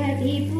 भी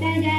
ಕಾಟದ